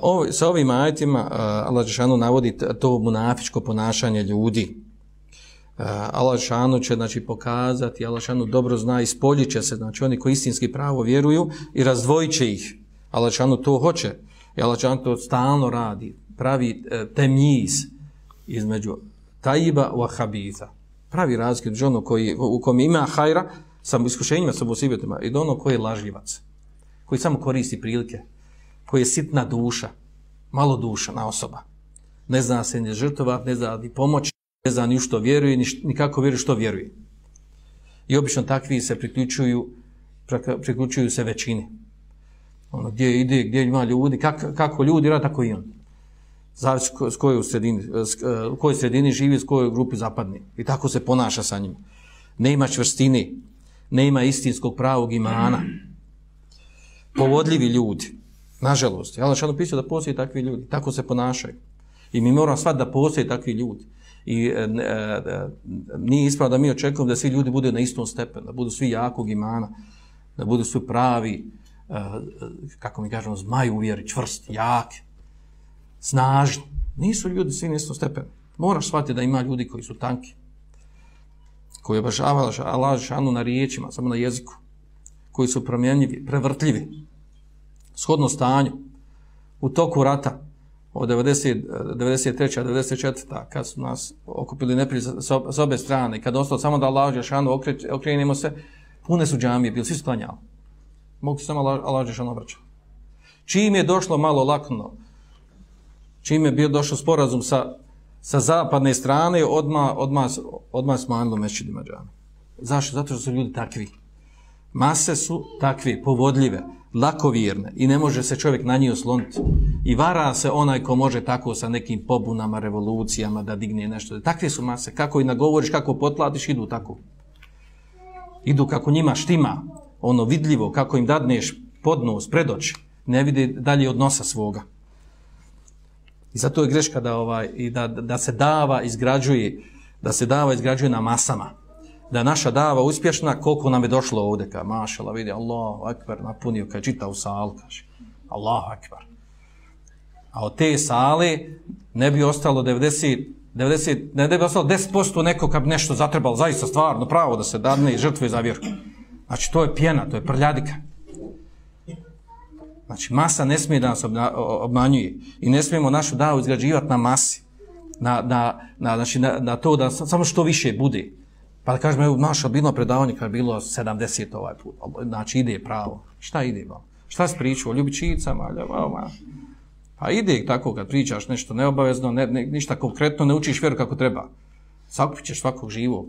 ovo, sa ovim ajetima uh, Allah Žešanu navodi to munafičko ponašanje ljudi. Uh, Allah Žešanu će znači, pokazati, Allah Žešanu dobro zna i spoljit će se, znači oni koji istinski pravo vjeruju i razdvojit će ih. Allah Žešanu to hoće. I Allah Žešanu to stalno radi. Pravi temjiz između tajiba wa habiza. Pravi razlik između ono koji, u kom ima hajra, sa iskušenjima, sa musibetima, i do ono koji je lažljivac, koji samo koristi prilike, koji je sitna duša, malo duša na osoba. Ne zna se ni žrtova, ne zna ni pomoći, ne zna ni što vjeruje, ni, kako vjeruje što vjeruje. I obično takvi se priključuju, priključuju se većini. Ono, gdje ide, gdje ima ljudi, kak, kako ljudi rade, tako i on. Zavisi s kojoj u sredini, u kojoj sredini živi, s kojoj grupi zapadni. I tako se ponaša sa njim. Ne ima čvrstini, ne ima istinskog pravog imana. Povodljivi ljudi. Nažalost, Allah šano pisao da postoji takvi ljudi, tako se ponašaju. I mi moramo shvatiti da postoji takvi ljudi. I e, e, e, nije ispravo da mi očekujemo da svi ljudi budu na istom stepenu, da budu svi jakog imana, da budu svi pravi, e, kako mi kažemo, zmaj uvjeri, čvrsti, jak, snažni. Nisu ljudi svi na istom stepenu. Moraš shvatiti da ima ljudi koji su tanki, koji obožavaju Allah na riječima, samo na jeziku, koji su promjenjivi, prevrtljivi, shodno stanju, u toku rata od 90, 93. 94. kad su nas okupili neprijatelji s obe strane, kad ostalo samo da Allah Žešanu okrenimo se, pune su džamije, bili svi su klanjali. Mogu se samo Allah Žešanu obraćati. Čim je došlo malo lakno, čim je bio došao sporazum sa, sa zapadne strane, odma odma odma smanjilo mešćidima džamije. Zašto? Zato što su ljudi takvi. Mase su takve, povodljive, lakovjerne i ne može se čovjek na njih osloniti. I vara se onaj ko može tako sa nekim pobunama, revolucijama da digne nešto. Takve su mase. Kako i nagovoriš, kako potplatiš, idu tako. Idu kako njima štima, ono vidljivo, kako im dadneš podnos, predoći, ne vidi dalje od nosa svoga. I zato je greška da, ovaj, i da, da se dava izgrađuje, da se dava izgrađuje na masama da naša dava uspješna, koliko nam je došlo ovdje, ka mašala, vidi, Allahu akbar, napunio, kad čita u salu, kaže, Allahu akbar. A od te sale ne bi ostalo 90, 90 ne bi ostalo 10% neko kad bi nešto zatrebalo, zaista stvarno, pravo da se dadne i žrtve za vjerku. Znači, to je pjena, to je prljadika. Znači, masa ne smije da nas obmanjuje i ne smijemo našu davu izgrađivati na masi, na, na, na, znači, na, na to da samo što više bude. Pa da kažem, evo, bilo predavanje kad je bilo 70 ovaj put, znači ide pravo. Šta ide vam? Šta si pričao o ljubičicama? Ljubavama? Pa ide tako kad pričaš nešto neobavezno, ne, ne, ništa konkretno, ne učiš vjeru kako treba. Sakupit ćeš svakog živog.